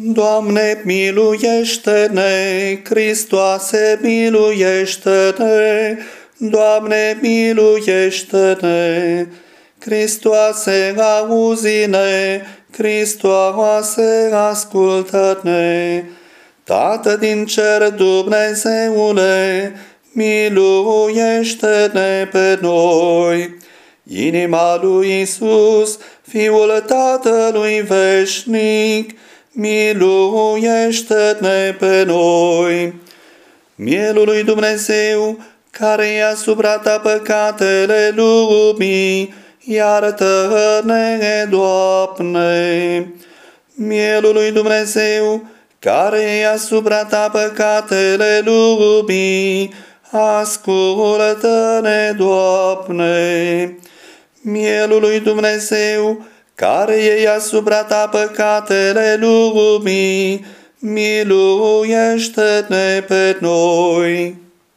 Doamne, miluiește-ne, Hristoase, miluiește-ne, Doamne, miluiește-ne, Hristoase, auzi-ne, Hristoase, ascultă-ne. Tată din cer, Dumnezeule, miluiește-ne pe noi. Inima lui Isus, Fiul Tatălui Veșnic, miluiește-ne pe noi. Mielul lui Dumnezeu, care ia asupra ta păcatele lumii, iartă-ne, Doamne. Mielul lui Dumnezeu, care ia asupra ta păcatele lumii, ascultă-ne, Doamne. Mielul lui Dumnezeu, care iei asupra ta păcatele lumii, miluiește-ne pe noi.